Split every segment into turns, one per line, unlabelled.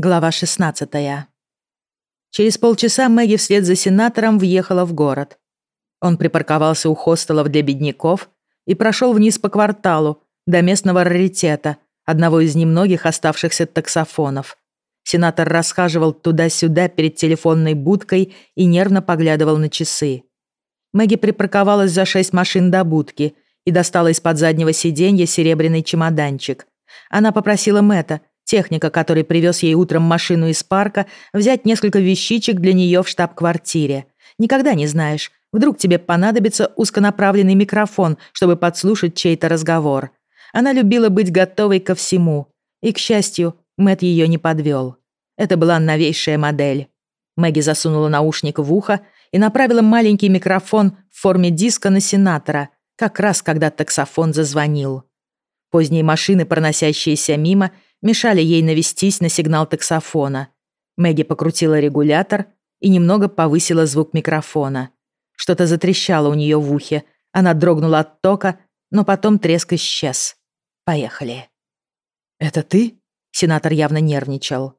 Глава 16. Через полчаса Мэгги вслед за сенатором въехала в город. Он припарковался у хостелов для бедняков и прошел вниз по кварталу до местного раритета, одного из немногих оставшихся таксофонов. Сенатор расхаживал туда-сюда перед телефонной будкой и нервно поглядывал на часы. Мэгги припарковалась за шесть машин до будки и достала из-под заднего сиденья серебряный чемоданчик. Она попросила Мэтта, Техника, который привез ей утром машину из парка, взять несколько вещичек для нее в штаб-квартире. Никогда не знаешь, вдруг тебе понадобится узконаправленный микрофон, чтобы подслушать чей-то разговор. Она любила быть готовой ко всему. И, к счастью, Мэт ее не подвел. Это была новейшая модель. Мэгги засунула наушник в ухо и направила маленький микрофон в форме диска на сенатора, как раз когда таксофон зазвонил. Поздние машины, проносящиеся мимо, мешали ей навестись на сигнал таксофона. Мэгги покрутила регулятор и немного повысила звук микрофона. Что-то затрещало у нее в ухе. Она дрогнула от тока, но потом треск исчез. Поехали. «Это ты?» Сенатор явно нервничал.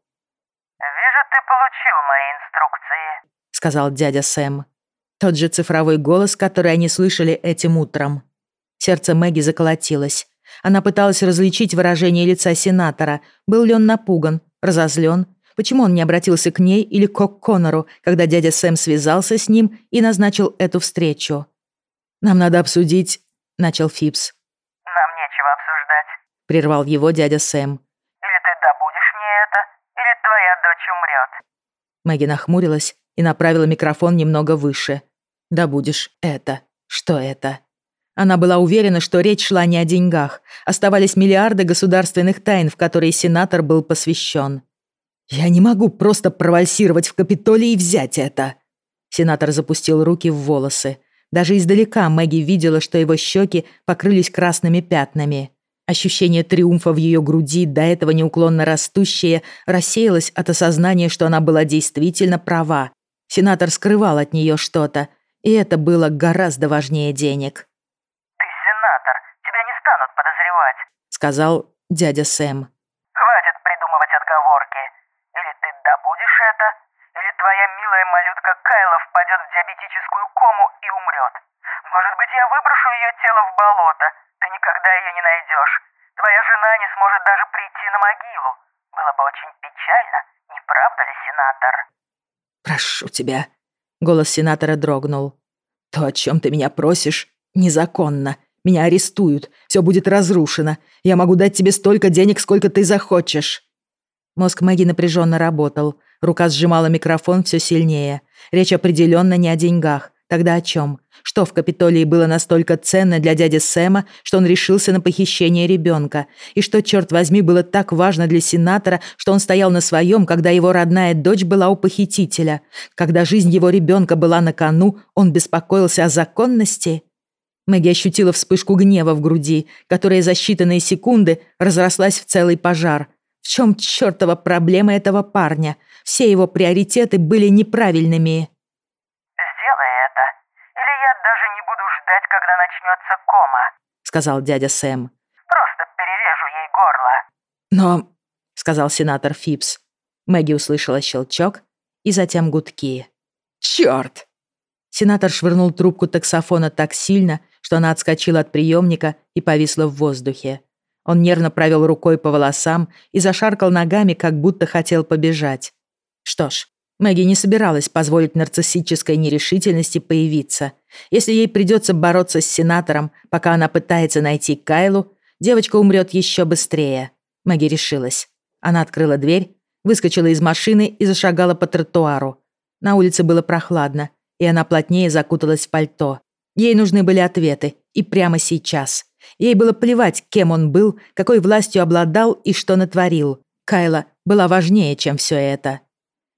«Вижу, ты получил мои инструкции», —
сказал дядя Сэм. Тот же цифровой голос, который они слышали этим утром. Сердце Мэгги заколотилось. Она пыталась различить выражение лица сенатора. Был ли он напуган, разозлен? Почему он не обратился к ней или к Коннору, когда дядя Сэм связался с ним и назначил эту встречу? «Нам надо обсудить...» — начал Фипс.
«Нам нечего обсуждать», —
прервал его дядя Сэм.
«Или ты добудешь мне это, или твоя дочь умрет».
Мэгги нахмурилась и направила микрофон немного выше. «Добудешь это. Что это?» Она была уверена, что речь шла не о деньгах. Оставались миллиарды государственных тайн, в которые сенатор был посвящен. «Я не могу просто провальсировать в Капитолии и взять это!» Сенатор запустил руки в волосы. Даже издалека Мэгги видела, что его щеки покрылись красными пятнами. Ощущение триумфа в ее груди, до этого неуклонно растущее, рассеялось от осознания, что она была действительно права. Сенатор скрывал от нее что-то, и это было гораздо важнее денег сказал дядя Сэм.
«Хватит придумывать отговорки. Или ты добудешь это, или твоя милая малютка Кайла впадет в диабетическую кому и умрет. Может быть, я выброшу ее тело в болото. Ты никогда ее не найдешь. Твоя жена не сможет даже прийти на могилу. Было бы очень печально, не правда ли, сенатор?»
«Прошу тебя». Голос сенатора дрогнул. «То, о чем ты меня просишь, незаконно. Меня арестуют, все будет разрушено. Я могу дать тебе столько денег, сколько ты захочешь». Мозг Мэгги напряженно работал. Рука сжимала микрофон все сильнее. Речь определенно не о деньгах. Тогда о чем? Что в Капитолии было настолько ценно для дяди Сэма, что он решился на похищение ребенка? И что, черт возьми, было так важно для сенатора, что он стоял на своем, когда его родная дочь была у похитителя? Когда жизнь его ребенка была на кону, он беспокоился о законности? Мэгги ощутила вспышку гнева в груди, которая за считанные секунды разрослась в целый пожар. В чем чертова проблема этого парня? Все его приоритеты были неправильными.
«Сделай это, или я даже не буду ждать, когда начнется кома», — сказал дядя Сэм. «Просто перережу ей горло».
«Но...» — сказал сенатор Фипс. Мэгги услышала щелчок и затем гудки. «Чёрт!» Сенатор швырнул трубку таксофона так сильно, что она отскочила от приемника и повисла в воздухе. Он нервно провел рукой по волосам и зашаркал ногами, как будто хотел побежать. Что ж, Мэгги не собиралась позволить нарциссической нерешительности появиться. Если ей придется бороться с сенатором, пока она пытается найти Кайлу, девочка умрет еще быстрее. Мэгги решилась. Она открыла дверь, выскочила из машины и зашагала по тротуару. На улице было прохладно, и она плотнее закуталась в пальто. Ей нужны были ответы, и прямо сейчас. Ей было плевать, кем он был, какой властью обладал и что натворил. Кайла была важнее, чем все это.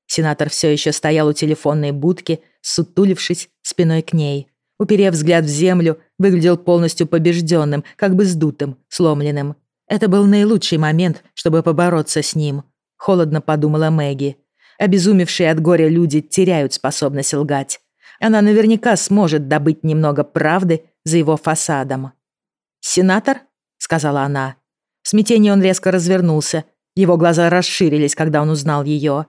Сенатор все еще стоял у телефонной будки, сутулившись спиной к ней. Уперев взгляд в землю, выглядел полностью побежденным, как бы сдутым, сломленным. Это был наилучший момент, чтобы побороться с ним. Холодно подумала Мэгги. Обезумевшие от горя люди теряют способность лгать. Она наверняка сможет добыть немного правды за его фасадом. «Сенатор?» — сказала она. В смятении он резко развернулся Его глаза расширились, когда он узнал ее.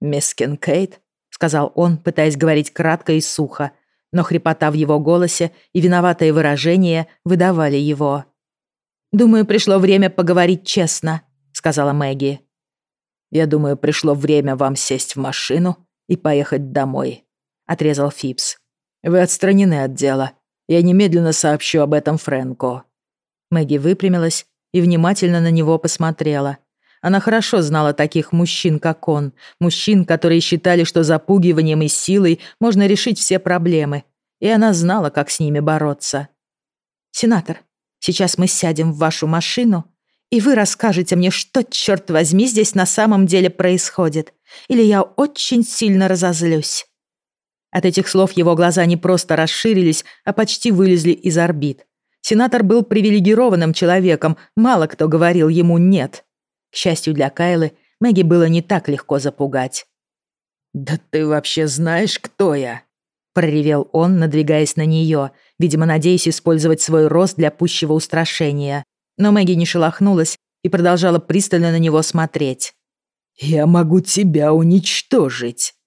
«Мисс Кинкейд», — сказал он, пытаясь говорить кратко и сухо, но хрипота в его голосе и виноватое выражение выдавали его. «Думаю, пришло время поговорить честно», — сказала Мэгги. «Я думаю, пришло время вам сесть в машину и поехать домой», — отрезал Фипс. «Вы отстранены от дела. Я немедленно сообщу об этом Фрэнку». Мэгги выпрямилась и внимательно на него посмотрела. Она хорошо знала таких мужчин, как он, мужчин, которые считали, что запугиванием и силой можно решить все проблемы, и она знала, как с ними бороться. «Сенатор, сейчас мы сядем в вашу машину, и вы расскажете мне, что, черт возьми, здесь на самом деле происходит, или я очень сильно разозлюсь». От этих слов его глаза не просто расширились, а почти вылезли из орбит. Сенатор был привилегированным человеком, мало кто говорил ему «нет». К счастью для Кайлы, Мэгги было не так легко запугать.
«Да ты вообще знаешь, кто я?»
проревел он, надвигаясь на нее, видимо, надеясь использовать свой рост для пущего устрашения. Но Мэгги не шелохнулась и продолжала пристально на него смотреть.
«Я могу тебя уничтожить».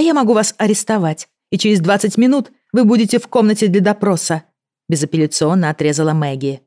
«А я могу вас арестовать, и через 20 минут вы будете в комнате для допроса», безапелляционно отрезала Мэгги.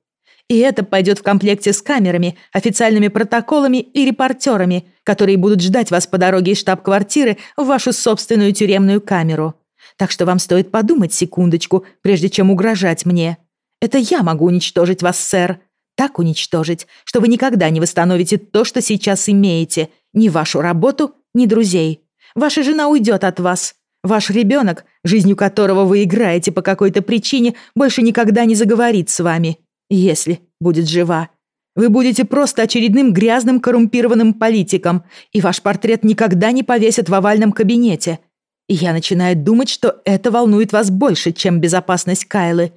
И это пойдет в комплекте с камерами, официальными протоколами и репортерами, которые будут ждать вас по дороге из штаб-квартиры в вашу собственную тюремную камеру. Так что вам стоит подумать секундочку, прежде чем угрожать мне. Это я могу уничтожить вас, сэр. Так уничтожить, что вы никогда не восстановите то, что сейчас имеете. Ни вашу работу, ни друзей. Ваша жена уйдет от вас. Ваш ребенок, жизнью которого вы играете по какой-то причине, больше никогда не заговорит с вами если будет жива. Вы будете просто очередным грязным коррумпированным политиком, и ваш портрет никогда не повесят в овальном кабинете. И я начинаю думать, что это волнует вас больше, чем безопасность Кайлы.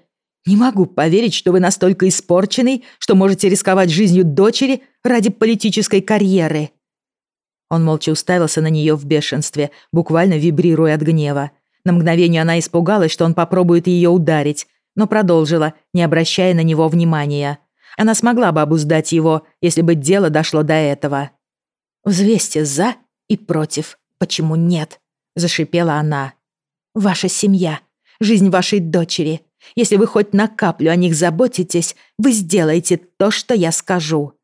Не могу поверить, что вы настолько испорченный, что можете рисковать жизнью дочери ради политической карьеры». Он молча уставился на нее в бешенстве, буквально вибрируя от гнева. На мгновение она испугалась, что он попробует ее ударить, но продолжила, не обращая на него внимания. Она смогла бы обуздать его, если бы дело дошло до этого. «Взвесьте за и против. Почему нет?» – зашипела она. «Ваша семья, жизнь вашей дочери. Если вы хоть на каплю о них заботитесь, вы сделаете то, что я скажу».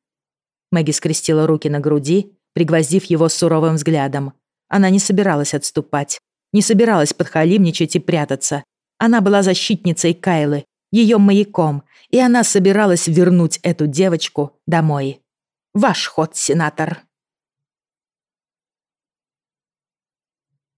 Мэгги скрестила руки на груди, пригвоздив его суровым взглядом. Она не собиралась отступать, не собиралась подхалимничать и прятаться. Она была защитницей Кайлы, ее маяком, и она собиралась вернуть эту девочку домой. Ваш ход, сенатор.